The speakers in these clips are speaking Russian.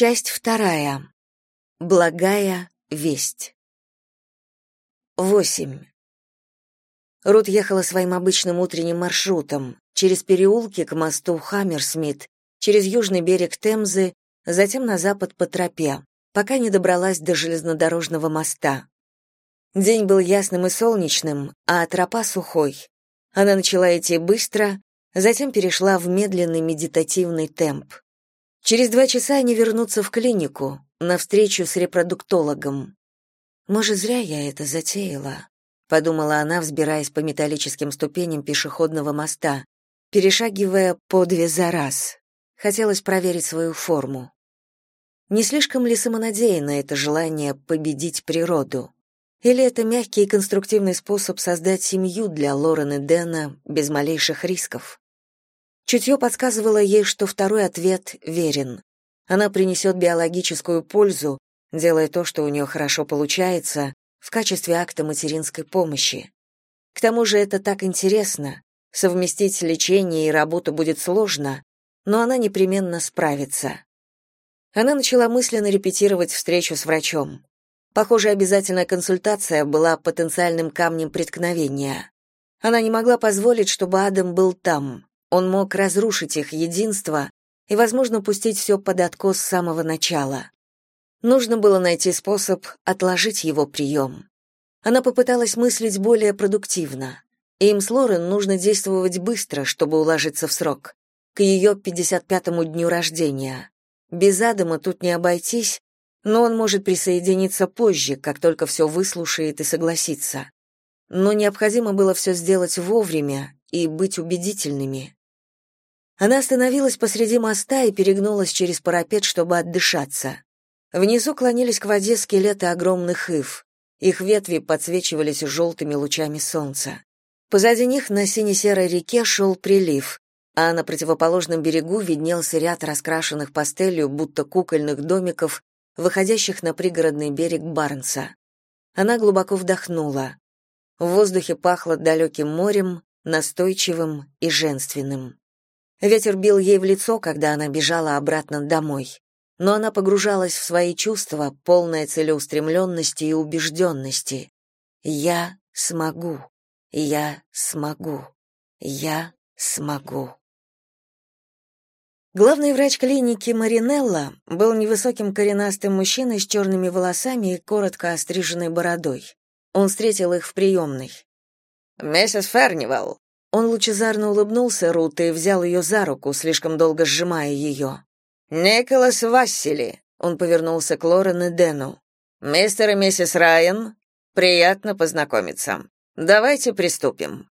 Часть вторая. Благая весть. Восемь. Рут ехала своим обычным утренним маршрутом, через переулки к мосту Хаммерсмит, через южный берег Темзы, затем на запад по тропе, пока не добралась до железнодорожного моста. День был ясным и солнечным, а тропа сухой. Она начала идти быстро, затем перешла в медленный медитативный темп. Через два часа они вернутся в клинику, на встречу с репродуктологом. «Может, зря я это затеяла», — подумала она, взбираясь по металлическим ступеням пешеходного моста, перешагивая по две за раз. Хотелось проверить свою форму. Не слишком ли самонадеянно это желание победить природу? Или это мягкий и конструктивный способ создать семью для Лорен и Дэна без малейших рисков? Чутье подсказывало ей, что второй ответ верен. Она принесет биологическую пользу, делая то, что у нее хорошо получается, в качестве акта материнской помощи. К тому же это так интересно. Совместить лечение и работу будет сложно, но она непременно справится. Она начала мысленно репетировать встречу с врачом. Похоже, обязательная консультация была потенциальным камнем преткновения. Она не могла позволить, чтобы Адам был там. Он мог разрушить их единство и, возможно, пустить все под откос с самого начала. Нужно было найти способ отложить его прием. Она попыталась мыслить более продуктивно. Им с Лорен нужно действовать быстро, чтобы уложиться в срок, к ее 55-му дню рождения. Без Адама тут не обойтись, но он может присоединиться позже, как только все выслушает и согласится. Но необходимо было все сделать вовремя и быть убедительными. Она остановилась посреди моста и перегнулась через парапет, чтобы отдышаться. Внизу клонились к воде скелеты огромных ив. Их ветви подсвечивались желтыми лучами солнца. Позади них на сине-серой реке шел прилив, а на противоположном берегу виднелся ряд раскрашенных пастелью, будто кукольных домиков, выходящих на пригородный берег Барнса. Она глубоко вдохнула. В воздухе пахло далеким морем, настойчивым и женственным. Ветер бил ей в лицо, когда она бежала обратно домой. Но она погружалась в свои чувства, полная целеустремленности и убежденности. «Я смогу! Я смогу! Я смогу!» Главный врач клиники Маринелла был невысоким коренастым мужчиной с черными волосами и коротко остриженной бородой. Он встретил их в приемной. «Миссис Фернивелл, он лучезарно улыбнулся Рут и взял ее за руку, слишком долго сжимая ее. «Николас Вассили», — он повернулся к Лорен и Дэну. «Мистер и миссис Райан, приятно познакомиться. Давайте приступим».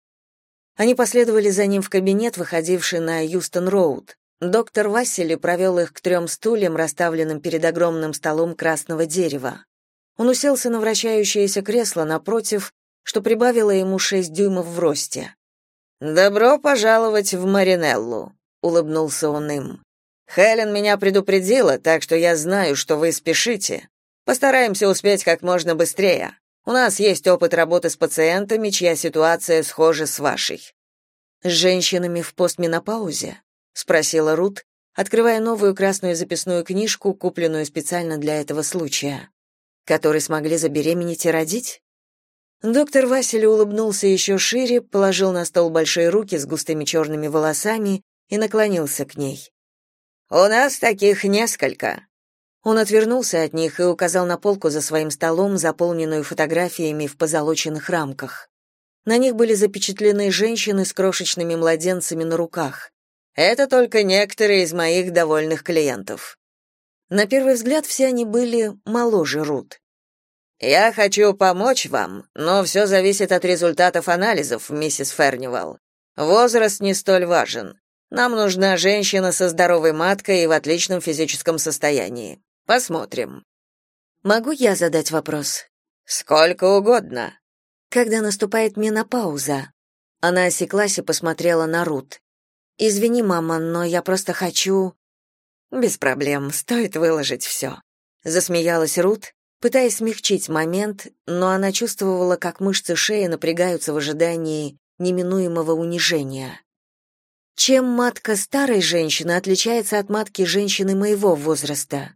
Они последовали за ним в кабинет, выходивший на Юстон-Роуд. Доктор Вассили провел их к трем стульям, расставленным перед огромным столом красного дерева. Он уселся на вращающееся кресло напротив, что прибавило ему шесть дюймов в росте. «Добро пожаловать в Маринеллу», — улыбнулся он им. «Хелен меня предупредила, так что я знаю, что вы спешите. Постараемся успеть как можно быстрее. У нас есть опыт работы с пациентами, чья ситуация схожа с вашей». «С женщинами в постменопаузе?» — спросила Рут, открывая новую красную записную книжку, купленную специально для этого случая. «Которые смогли забеременеть и родить?» Доктор Василий улыбнулся еще шире, положил на стол большие руки с густыми черными волосами и наклонился к ней. «У нас таких несколько». Он отвернулся от них и указал на полку за своим столом, заполненную фотографиями в позолоченных рамках. На них были запечатлены женщины с крошечными младенцами на руках. Это только некоторые из моих довольных клиентов. На первый взгляд все они были моложе Рут. Я хочу помочь вам, но все зависит от результатов анализов, миссис Фернивал. Возраст не столь важен. Нам нужна женщина со здоровой маткой и в отличном физическом состоянии. Посмотрим. Могу я задать вопрос? Сколько угодно. Когда наступает менопауза? Она осеклась и посмотрела на Рут. Извини, мама, но я просто хочу Без проблем, стоит выложить все». Засмеялась Рут, пытаясь смягчить момент, но она чувствовала, как мышцы шеи напрягаются в ожидании неминуемого унижения. Чем матка старой женщины отличается от матки женщины моего возраста?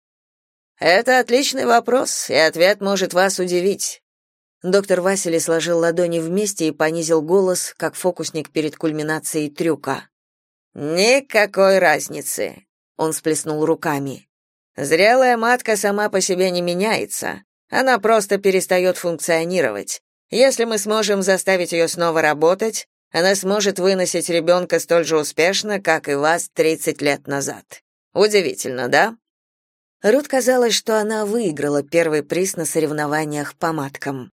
Это отличный вопрос, и ответ может вас удивить. Доктор Василий сложил ладони вместе и понизил голос, как фокусник перед кульминацией трюка. Никакой разницы, он всплеснул руками. Зрелая матка сама по себе не меняется. Она просто перестает функционировать. Если мы сможем заставить ее снова работать, она сможет выносить ребенка столь же успешно, как и вас 30 лет назад. Удивительно, да? Рут казалось, что она выиграла первый приз на соревнованиях по маткам.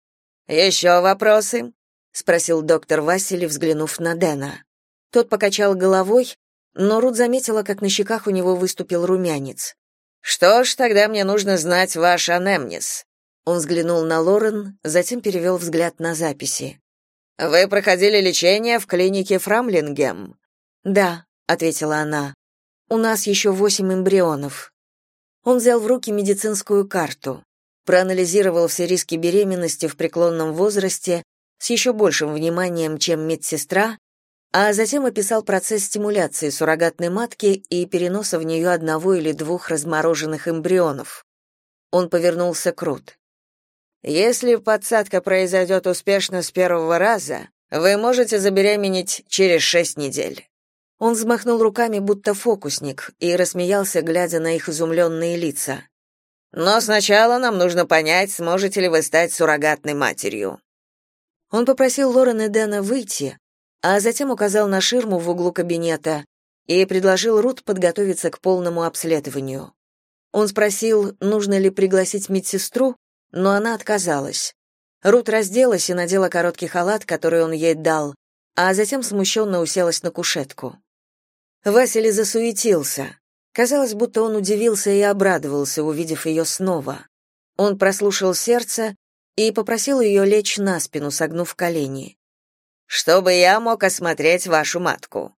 «Еще вопросы?» — спросил доктор Василий, взглянув на Дэна. Тот покачал головой, но Рут заметила, как на щеках у него выступил румянец. «Что ж, тогда мне нужно знать ваш анемнез». Он взглянул на Лорен, затем перевел взгляд на записи. «Вы проходили лечение в клинике Фрамлингем?» «Да», — ответила она. «У нас еще восемь эмбрионов». Он взял в руки медицинскую карту проанализировал все риски беременности в преклонном возрасте с еще большим вниманием, чем медсестра, а затем описал процесс стимуляции суррогатной матки и переноса в нее одного или двух размороженных эмбрионов. Он повернулся к Рут. «Если подсадка произойдет успешно с первого раза, вы можете забеременеть через шесть недель». Он взмахнул руками, будто фокусник, и рассмеялся, глядя на их изумленные лица. Но сначала нам нужно понять, сможете ли вы стать суррогатной матерью. Он попросил Лорен и Дэна выйти, а затем указал на ширму в углу кабинета и предложил Рут подготовиться к полному обследованию. Он спросил, нужно ли пригласить медсестру, но она отказалась. Рут разделась и надела короткий халат, который он ей дал, а затем смущенно уселась на кушетку. Василий засуетился. Казалось, будто он удивился и обрадовался, увидев ее снова. Он прослушал сердце и попросил ее лечь на спину, согнув колени. «Чтобы я мог осмотреть вашу матку».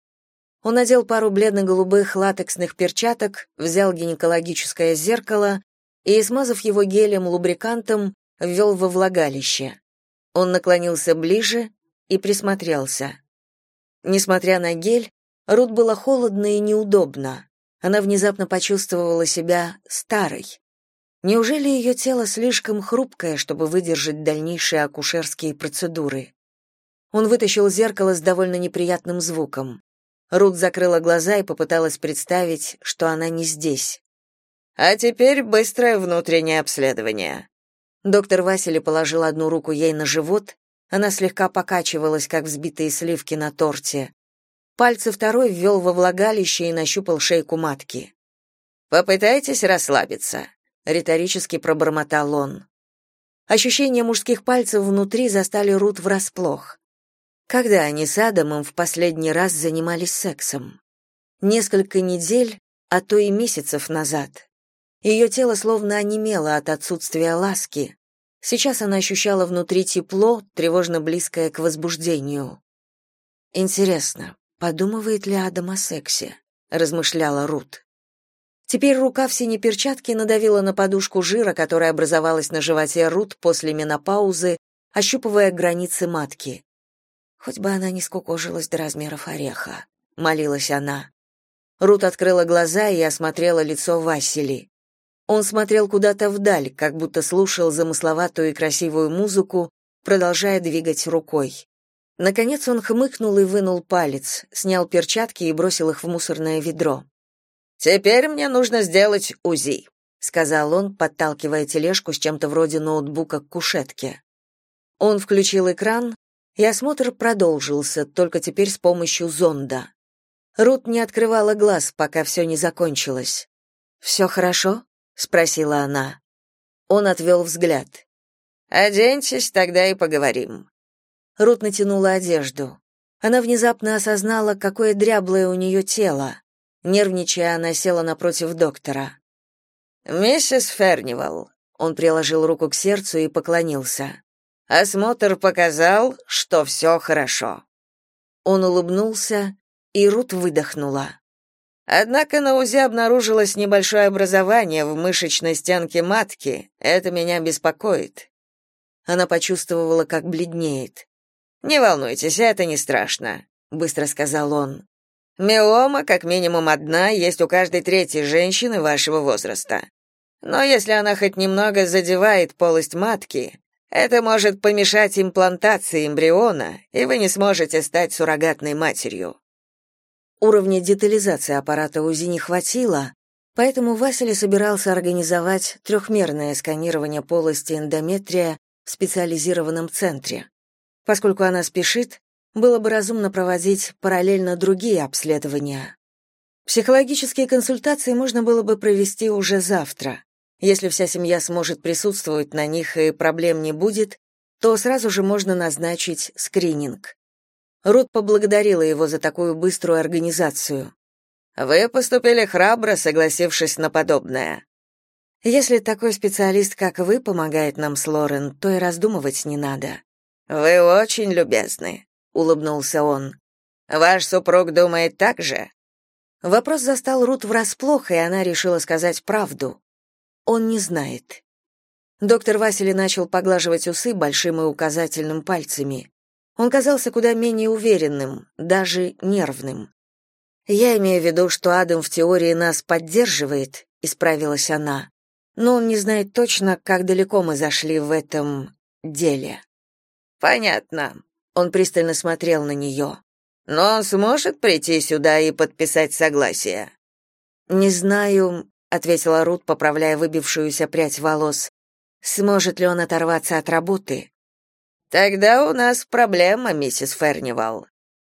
Он надел пару бледно-голубых латексных перчаток, взял гинекологическое зеркало и, смазав его гелем-лубрикантом, ввел во влагалище. Он наклонился ближе и присмотрелся. Несмотря на гель, Рут было холодно и неудобно. Она внезапно почувствовала себя старой. Неужели ее тело слишком хрупкое, чтобы выдержать дальнейшие акушерские процедуры? Он вытащил зеркало с довольно неприятным звуком. Рут закрыла глаза и попыталась представить, что она не здесь. А теперь быстрое внутреннее обследование. Доктор Василий положил одну руку ей на живот, она слегка покачивалась, как взбитые сливки на торте. Пальцы второй ввел во влагалище и нащупал шейку матки. «Попытайтесь расслабиться», — риторически пробормотал он. Ощущения мужских пальцев внутри застали Рут врасплох. Когда они с Адамом в последний раз занимались сексом? Несколько недель, а то и месяцев назад. Ее тело словно онемело от отсутствия ласки. Сейчас она ощущала внутри тепло, тревожно близкое к возбуждению. Интересно, Подумывает ли Адам о сексе? размышляла Рут. Теперь рука в синей перчатке надавила на подушку жира, которая образовалась на животе Рут после менопаузы, ощупывая границы матки. Хоть бы она не скукожилась до размеров ореха, молилась она. Рут открыла глаза и осмотрела лицо Васили. Он смотрел куда-то вдаль, как будто слушал замысловатую и красивую музыку, продолжая двигать рукой. Наконец он хмыкнул и вынул палец, снял перчатки и бросил их в мусорное ведро. «Теперь мне нужно сделать УЗИ», — сказал он, подталкивая тележку с чем-то вроде ноутбука к кушетке. Он включил экран, и осмотр продолжился, только теперь с помощью зонда. Рут не открывала глаз, пока все не закончилось. «Все хорошо?» — спросила она. Он отвел взгляд. «Оденьтесь, тогда и поговорим», Рут натянула одежду. Она внезапно осознала, какое дряблое у нее тело. Нервничая, она села напротив доктора. «Миссис Фернивал», — он приложил руку к сердцу и поклонился. «Осмотр показал, что все хорошо». Он улыбнулся, и Рут выдохнула. Однако на УЗИ обнаружилось небольшое образование в мышечной стенке матки. Это меня беспокоит. Она почувствовала, как бледнеет. Не волнуйтесь, это не страшно, быстро сказал он. Миома, как минимум одна, есть у каждой третьей женщины вашего возраста. Но если она хоть немного задевает полость матки, это может помешать имплантации эмбриона, и вы не сможете стать суррогатной матерью. Уровня детализации аппарата УЗИ не хватило, поэтому Василий собирался организовать трехмерное сканирование полости эндометрия в специализированном центре. Поскольку она спешит, было бы разумно проводить параллельно другие обследования. Психологические консультации можно было бы провести уже завтра. Если вся семья сможет присутствовать на них и проблем не будет, то сразу же можно назначить скрининг. Рут поблагодарила его за такую быструю организацию. Вы поступили храбро, согласившись на подобное. Если такой специалист, как вы, помогает нам с Лорен, то и раздумывать не надо. Вы очень любезны, улыбнулся он. Ваш супруг думает так же? Вопрос застал Рут врасплох, и она решила сказать правду. Он не знает. Доктор Василий начал поглаживать усы большим и указательным пальцами. Он казался куда менее уверенным, даже нервным. «Я имею в виду, что Адам в теории нас поддерживает», — исправилась она. «Но он не знает точно, как далеко мы зашли в этом деле». «Понятно». Он пристально смотрел на нее. «Но он сможет прийти сюда и подписать согласие?» «Не знаю», — ответила Рут, поправляя выбившуюся прядь волос. «Сможет ли он оторваться от работы?» Тогда у нас проблема, миссис Фернивал.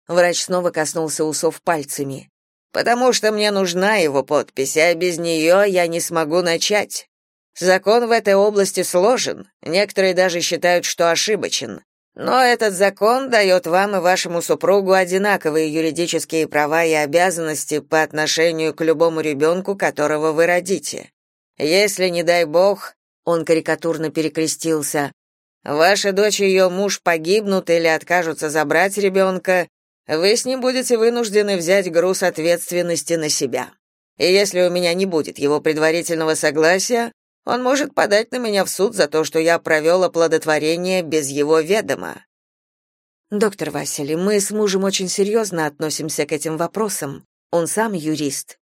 Врач снова коснулся усов пальцами. Потому что мне нужна его подпись, а без нее я не смогу начать. Закон в этой области сложен, некоторые даже считают, что ошибочен. Но этот закон дает вам и вашему супругу одинаковые юридические права и обязанности по отношению к любому ребенку, которого вы родите. Если, не дай бог, он карикатурно перекрестился, Ваша дочь и ее муж погибнут или откажутся забрать ребенка, вы с ним будете вынуждены взять груз ответственности на себя. И если у меня не будет его предварительного согласия, он может подать на меня в суд за то, что я провел оплодотворение без его ведома. Доктор Василий, мы с мужем очень серьезно относимся к этим вопросам. Он сам юрист.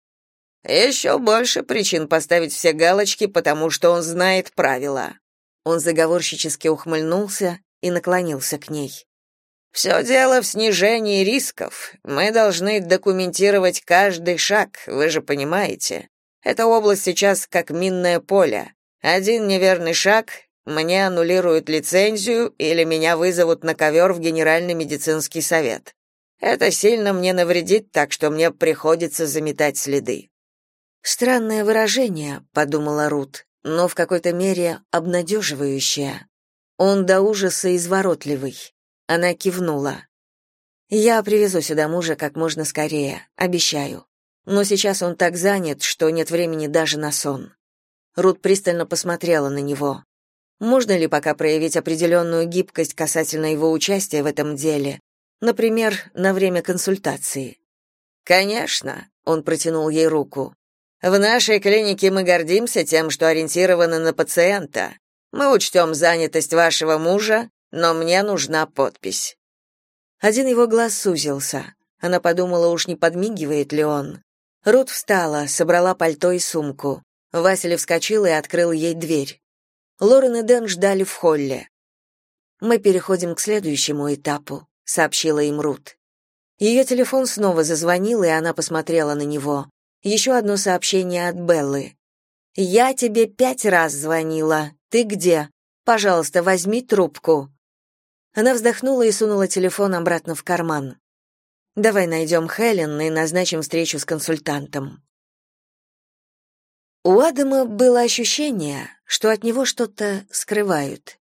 Еще больше причин поставить все галочки, потому что он знает правила. Он заговорщически ухмыльнулся и наклонился к ней. «Все дело в снижении рисков. Мы должны документировать каждый шаг, вы же понимаете. Эта область сейчас как минное поле. Один неверный шаг, мне аннулируют лицензию или меня вызовут на ковер в Генеральный медицинский совет. Это сильно мне навредит, так что мне приходится заметать следы». «Странное выражение», — подумала Рут но в какой-то мере обнадеживающая. Он до ужаса изворотливый. Она кивнула. Я привезу сюда мужа как можно скорее, обещаю. Но сейчас он так занят, что нет времени даже на сон. Рут пристально посмотрела на него. Можно ли пока проявить определенную гибкость касательно его участия в этом деле? Например, на время консультации. Конечно, он протянул ей руку. В нашей клинике мы гордимся тем, что ориентированы на пациента. Мы учтем занятость вашего мужа, но мне нужна подпись. Один его глаз сузился. Она подумала, уж не подмигивает ли он. Рут встала, собрала пальто и сумку. Василий вскочил и открыл ей дверь. Лорен и Дэн ждали в холле. «Мы переходим к следующему этапу», — сообщила им Рут. Ее телефон снова зазвонил, и она посмотрела на него. Еще одно сообщение от Беллы. «Я тебе пять раз звонила. Ты где? Пожалуйста, возьми трубку». Она вздохнула и сунула телефон обратно в карман. «Давай найдем Хелен и назначим встречу с консультантом». У Адама было ощущение, что от него что-то скрывают.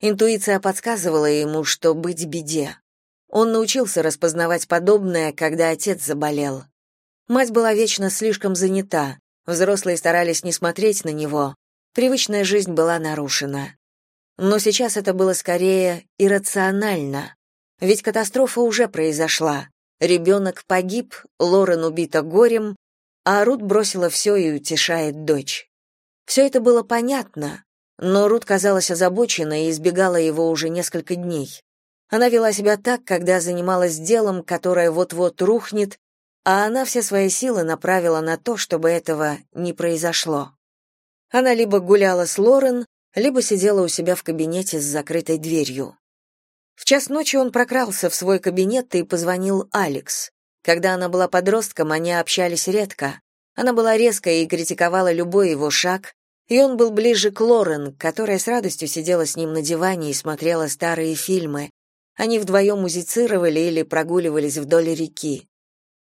Интуиция подсказывала ему, что быть беде. Он научился распознавать подобное, когда отец заболел. Мать была вечно слишком занята, взрослые старались не смотреть на него, привычная жизнь была нарушена. Но сейчас это было скорее иррационально, ведь катастрофа уже произошла. Ребенок погиб, Лорен убита горем, а Рут бросила все и утешает дочь. Все это было понятно, но Рут казалась озабоченной и избегала его уже несколько дней. Она вела себя так, когда занималась делом, которое вот-вот рухнет, а она все свои силы направила на то, чтобы этого не произошло. Она либо гуляла с Лорен, либо сидела у себя в кабинете с закрытой дверью. В час ночи он прокрался в свой кабинет и позвонил Алекс. Когда она была подростком, они общались редко. Она была резкая и критиковала любой его шаг, и он был ближе к Лорен, которая с радостью сидела с ним на диване и смотрела старые фильмы. Они вдвоем музицировали или прогуливались вдоль реки.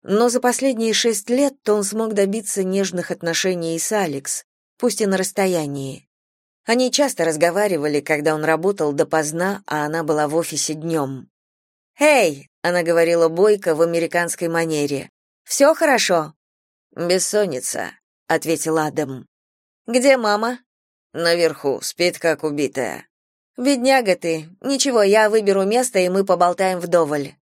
Но за последние шесть лет он смог добиться нежных отношений с Алекс, пусть и на расстоянии. Они часто разговаривали, когда он работал допоздна, а она была в офисе днем. «Эй!» — она говорила бойко в американской манере. «Все хорошо?» «Бессонница», — ответил Адам. «Где мама?» «Наверху, спит как убитая». «Бедняга ты. Ничего, я выберу место, и мы поболтаем вдоволь».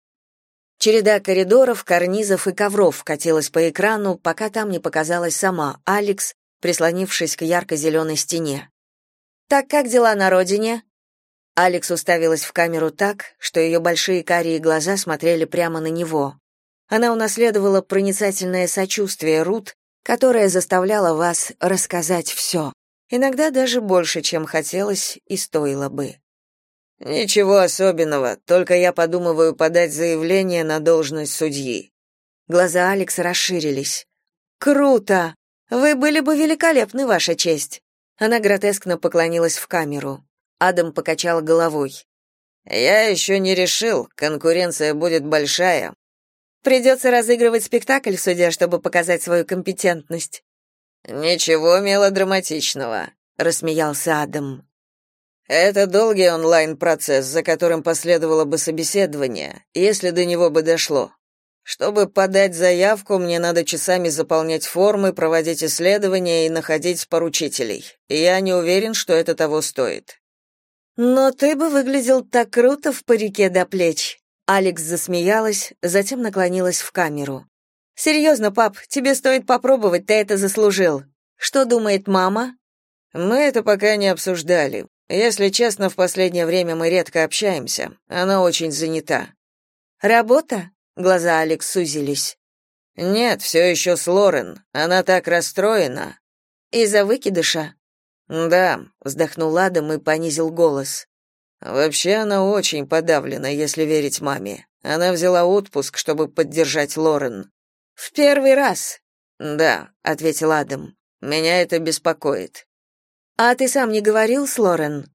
Череда коридоров, карнизов и ковров катилась по экрану, пока там не показалась сама Алекс, прислонившись к ярко-зеленой стене. «Так как дела на родине?» Алекс уставилась в камеру так, что ее большие карие глаза смотрели прямо на него. Она унаследовала проницательное сочувствие Рут, которое заставляло вас рассказать все. Иногда даже больше, чем хотелось и стоило бы. Ничего особенного, только я подумываю подать заявление на должность судьи. Глаза Алекса расширились. Круто. Вы были бы великолепны, ваша честь. Она гротескно поклонилась в камеру. Адам покачал головой. Я еще не решил, конкуренция будет большая. Придется разыгрывать спектакль в суде, чтобы показать свою компетентность. Ничего мелодраматичного, рассмеялся Адам. Это долгий онлайн-процесс, за которым последовало бы собеседование, если до него бы дошло. Чтобы подать заявку, мне надо часами заполнять формы, проводить исследования и находить поручителей. И я не уверен, что это того стоит. Но ты бы выглядел так круто в парике до плеч. Алекс засмеялась, затем наклонилась в камеру. «Серьезно, пап, тебе стоит попробовать, ты это заслужил. Что думает мама?» «Мы это пока не обсуждали. Если честно, в последнее время мы редко общаемся. Она очень занята». «Работа?» Глаза Алекс сузились. Нет, все еще с Лорен. Она так расстроена. Из-за выкидыша? Да, вздохнул Адам и понизил голос. Вообще она очень подавлена, если верить маме. Она взяла отпуск, чтобы поддержать Лорен. В первый раз. Да, ответил Адам. Меня это беспокоит. А ты сам не говорил с Лорен?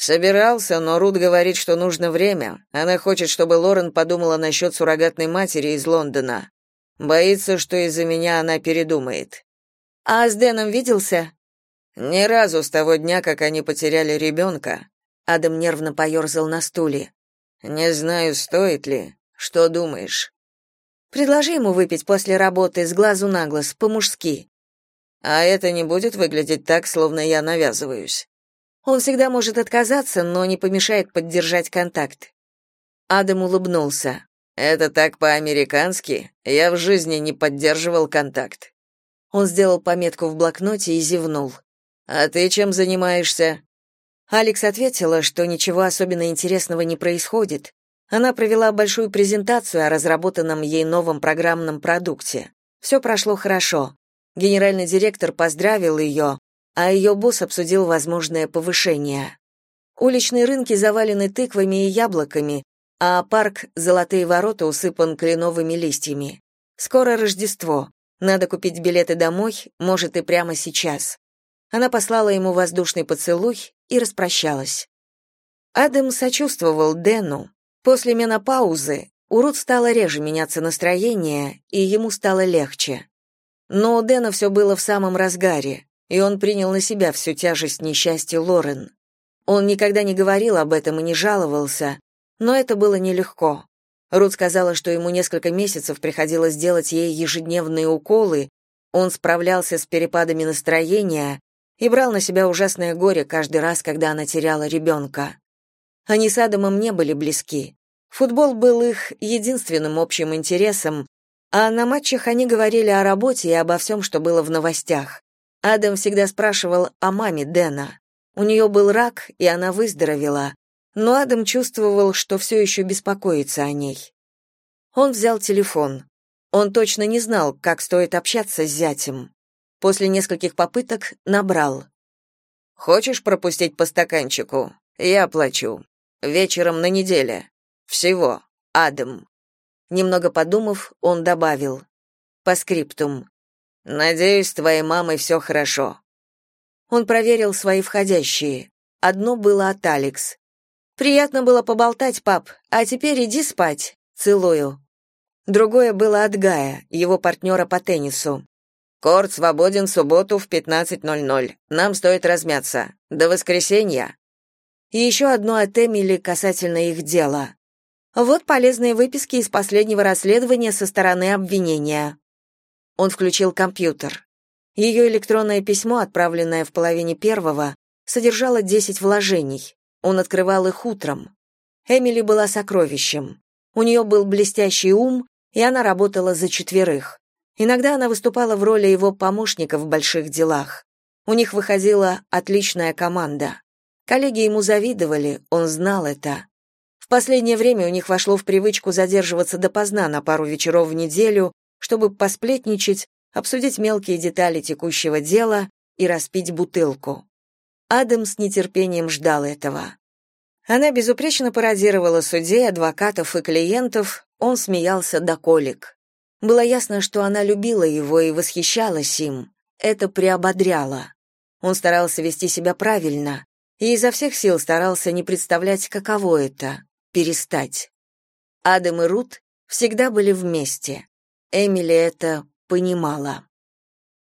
Собирался, но Рут говорит, что нужно время. Она хочет, чтобы Лорен подумала насчет суррогатной матери из Лондона. Боится, что из-за меня она передумает. А с Дэном виделся? Ни разу с того дня, как они потеряли ребенка. Адам нервно поерзал на стуле. Не знаю, стоит ли. Что думаешь? Предложи ему выпить после работы с глазу на глаз, по-мужски. А это не будет выглядеть так, словно я навязываюсь. Он всегда может отказаться, но не помешает поддержать контакт. Адам улыбнулся. Это так по-американски. Я в жизни не поддерживал контакт. Он сделал пометку в блокноте и зевнул. А ты чем занимаешься? Алекс ответила, что ничего особенно интересного не происходит. Она провела большую презентацию о разработанном ей новом программном продукте. Все прошло хорошо. Генеральный директор поздравил ее, а ее босс обсудил возможное повышение. Уличные рынки завалены тыквами и яблоками, а парк «Золотые ворота» усыпан кленовыми листьями. Скоро Рождество. Надо купить билеты домой, может, и прямо сейчас. Она послала ему воздушный поцелуй и распрощалась. Адам сочувствовал Дэну. После менопаузы у Рут стало реже меняться настроение, и ему стало легче. Но у Дэна все было в самом разгаре и он принял на себя всю тяжесть несчастья Лорен. Он никогда не говорил об этом и не жаловался, но это было нелегко. Рут сказала, что ему несколько месяцев приходилось делать ей ежедневные уколы, он справлялся с перепадами настроения и брал на себя ужасное горе каждый раз, когда она теряла ребенка. Они с Адамом не были близки. Футбол был их единственным общим интересом, а на матчах они говорили о работе и обо всем, что было в новостях. Адам всегда спрашивал о маме Дэна. У нее был рак, и она выздоровела, но Адам чувствовал, что все еще беспокоится о ней. Он взял телефон. Он точно не знал, как стоит общаться с зятем. После нескольких попыток набрал. «Хочешь пропустить по стаканчику? Я плачу. Вечером на неделе. Всего. Адам». Немного подумав, он добавил. По скриптум. «Надеюсь, твоей мамой все хорошо». Он проверил свои входящие. Одно было от Алекс. «Приятно было поболтать, пап, а теперь иди спать. Целую». Другое было от Гая, его партнера по теннису. Корт свободен в субботу в 15.00. Нам стоит размяться. До воскресенья. И еще одно от Эмили касательно их дела. Вот полезные выписки из последнего расследования со стороны обвинения. Он включил компьютер. Ее электронное письмо, отправленное в половине первого, содержало 10 вложений. Он открывал их утром. Эмили была сокровищем. У нее был блестящий ум, и она работала за четверых. Иногда она выступала в роли его помощника в больших делах. У них выходила отличная команда. Коллеги ему завидовали, он знал это. В последнее время у них вошло в привычку задерживаться допоздна на пару вечеров в неделю, чтобы посплетничать, обсудить мелкие детали текущего дела и распить бутылку. Адам с нетерпением ждал этого. Она безупречно пародировала судей, адвокатов и клиентов, он смеялся до колик. Было ясно, что она любила его и восхищалась им. Это приободряло. Он старался вести себя правильно и изо всех сил старался не представлять, каково это — перестать. Адам и Рут всегда были вместе. Эмили это понимала.